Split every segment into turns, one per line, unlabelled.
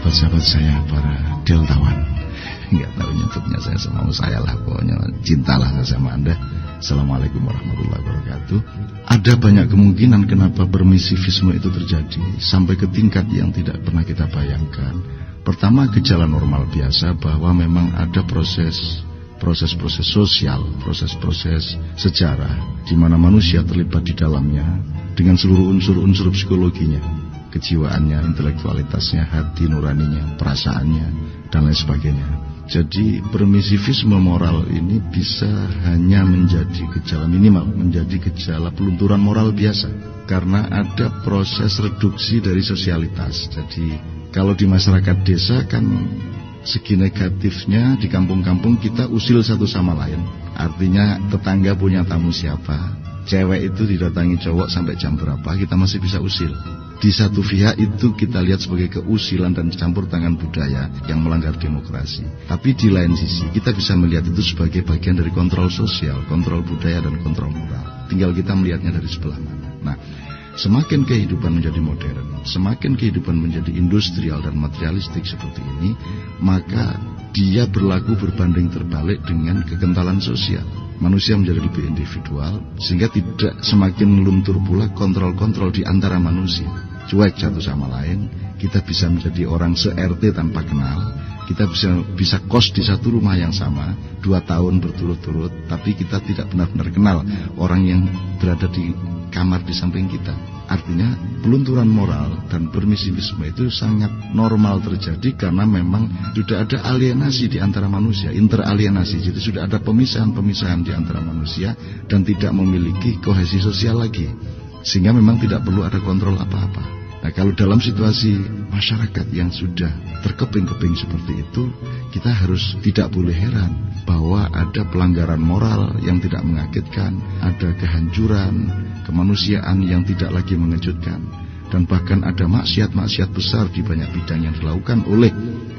sahabat-sahabat saya para deltawan. Nggak tahu nyebutnya saya sama saya lah pokoknya cintalah sama anda. Assalamualaikum warahmatullahi wabarakatuh. Ada banyak kemungkinan kenapa permisivisme itu terjadi sampai ke tingkat yang tidak pernah kita bayangkan. Pertama gejala normal biasa bahwa memang ada proses proses-proses sosial, proses-proses sejarah di mana manusia terlibat di dalamnya dengan seluruh unsur-unsur psikologinya, kejiwaannya, intelektualitasnya, hati nuraninya, perasaannya, dan lain sebagainya. Jadi permisivisme moral ini bisa hanya menjadi gejala minimal, menjadi gejala pelunturan moral biasa. Karena ada proses reduksi dari sosialitas. Jadi kalau di masyarakat desa kan segi negatifnya di kampung-kampung kita usil satu sama lain. Artinya tetangga punya tamu siapa, cewek itu didatangi cowok sampai jam berapa, kita masih bisa usil. Di satu pihak itu kita lihat sebagai keusilan dan campur tangan budaya yang melanggar demokrasi. Tapi di lain sisi kita bisa melihat itu sebagai bagian dari kontrol sosial, kontrol budaya dan kontrol moral. Tinggal kita melihatnya dari sebelah mana. Nah, Semakin kehidupan menjadi modern, semakin kehidupan menjadi industrial dan materialistik seperti ini, maka dia berlaku berbanding terbalik dengan kekentalan sosial. Manusia menjadi lebih individual sehingga tidak semakin luntur pula kontrol-kontrol di antara manusia. Cuek satu sama lain, kita bisa menjadi orang se-RT tanpa kenal, kita bisa bisa kos di satu rumah yang sama dua tahun berturut-turut, tapi kita tidak benar-benar kenal orang yang berada di kamar di samping kita. Artinya pelunturan moral dan permisivisme itu sangat normal terjadi karena memang sudah ada alienasi di antara manusia, interalienasi. Jadi sudah ada pemisahan-pemisahan di antara manusia dan tidak memiliki kohesi sosial lagi. Sehingga memang tidak perlu ada kontrol apa-apa. Nah kalau dalam situasi masyarakat yang sudah terkeping-keping seperti itu, kita harus tidak boleh heran bahwa ada pelanggaran moral yang tidak mengagetkan, ada kehancuran, kemanusiaan yang tidak lagi mengejutkan, dan bahkan ada maksiat-maksiat besar di banyak bidang yang dilakukan oleh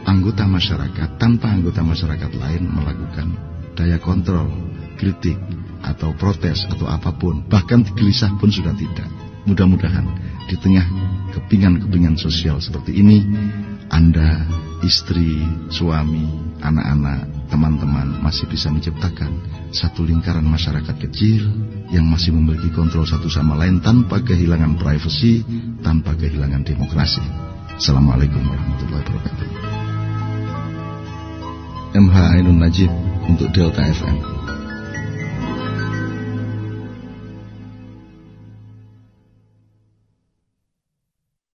anggota masyarakat tanpa anggota masyarakat lain melakukan daya kontrol, kritik, atau protes atau apa pun, bahkan gelisah pun sudah tidak. Mudah-mudahan di tengah kepingan-kepingan sosial seperti ini, Anda, istri, suami, anak-anak, teman-teman masih bisa menciptakan satu lingkaran masyarakat kecil yang masih memiliki kontrol satu sama lain tanpa kehilangan privasi, tanpa kehilangan demokrasi. Assalamualaikum warahmatullahi wabarakatuh. MH Ainun Najib untuk Delta FM.